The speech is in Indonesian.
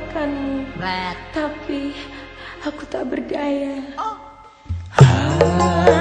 melupakanmu But... Tapi aku tak berdaya oh. ah.